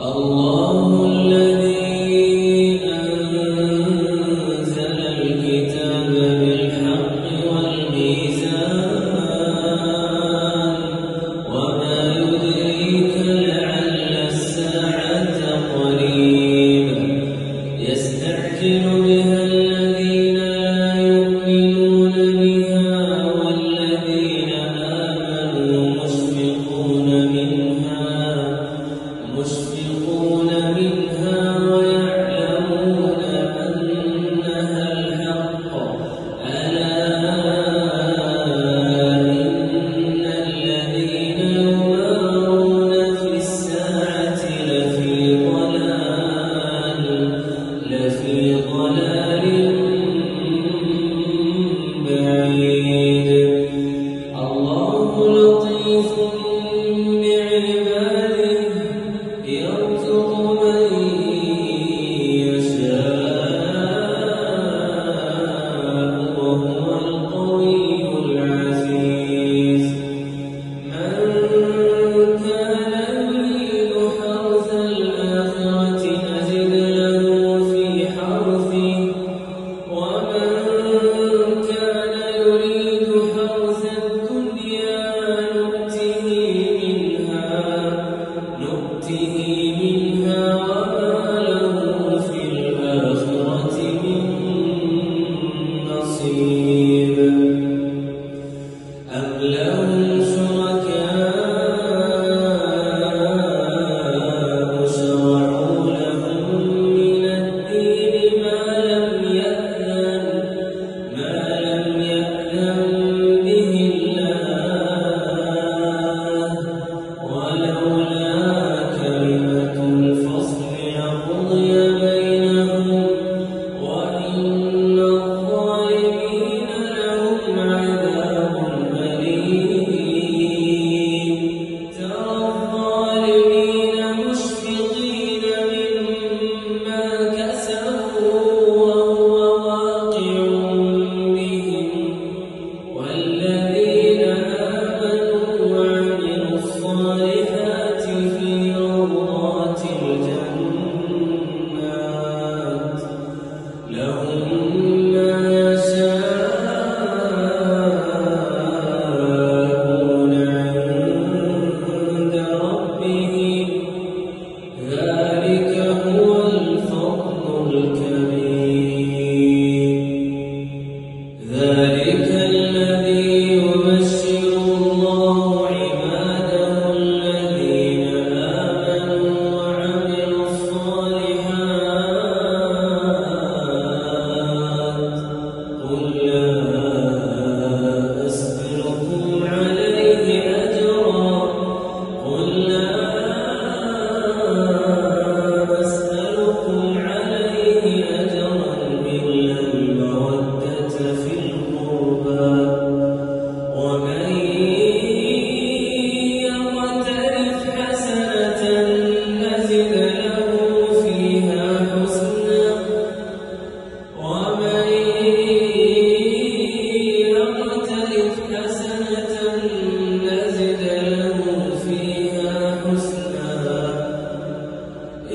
ولولا كلمة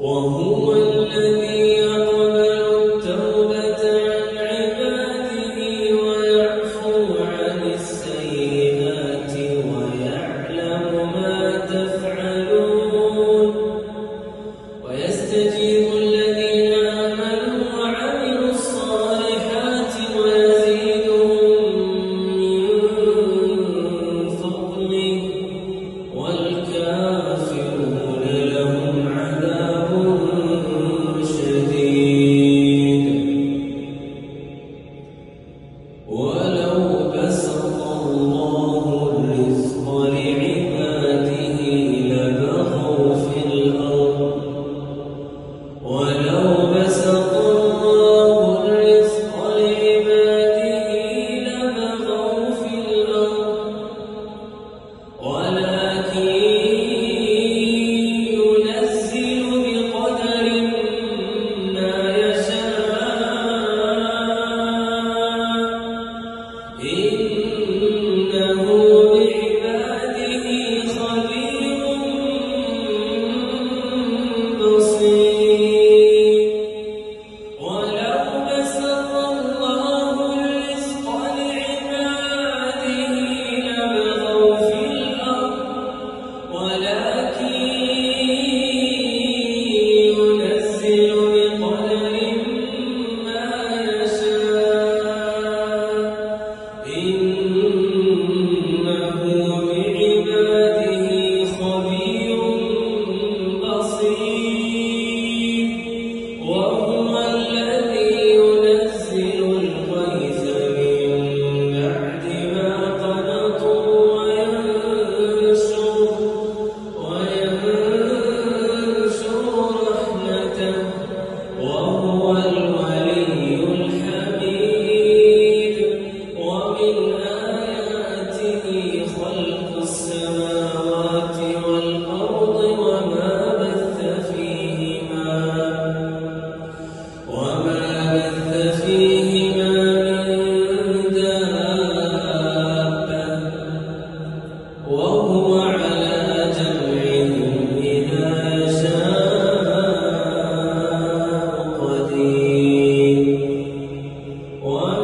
وهو الذي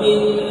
رب